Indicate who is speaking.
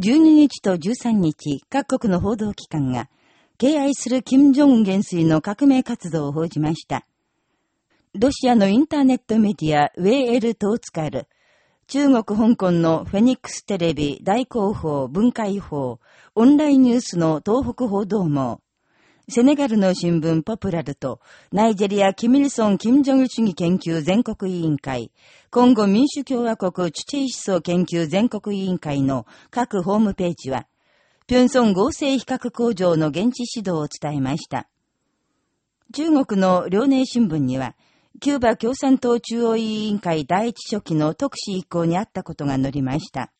Speaker 1: 12日と13日、各国の報道機関が、敬愛する金正恩元帥の革命活動を報じました。ロシアのインターネットメディア、ウェイエル・トーツカル、中国香港のフェニックステレビ、大広報、文化違法、オンラインニュースの東北報道網、セネガルの新聞ポプラルと、ナイジェリア・キミルソン・キム・ジョン主義研究全国委員会、今後民主共和国チュチイ思想研究全国委員会の各ホームページは、ピョンソン合成比較工場の現地指導を伝えました。中国の遼寧新聞には、キューバ共産党中央委員会第一書記の特使一行にあったことが載りました。